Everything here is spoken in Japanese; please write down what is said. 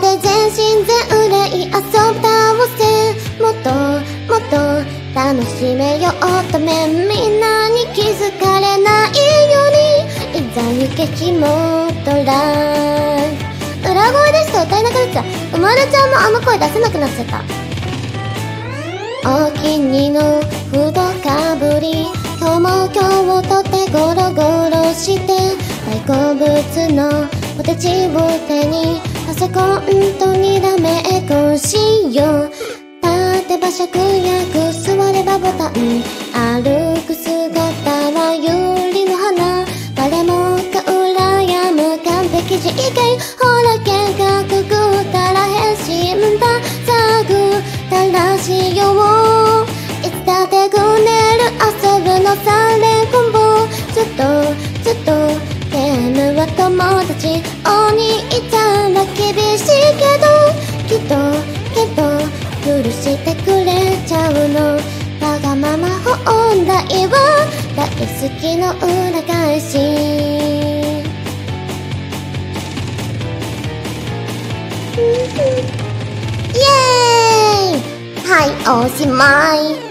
で全身全霊遊び倒せもっともっと楽しめようとめみんなに気づかれないようにいざ行けしもっとら裏声でして歌えなくなっちゃう生まれちゃんもあの声出せなくなっちゃったお気に入りのふどかぶり今日も今日とってゴロゴロして大好物のポテチを手にパソコンとにらめっこしよう立てば芍薬座ればボタン歩く姿はユリの花誰もが羨む完璧人権ほら喧嘩くぐったら変身だ探ったらしよういつだってぐねる遊ぶのされんこんぼずっとずっとゲームは友達お兄ちゃんは厳愛を大好きの裏返しイエーイはいおしまい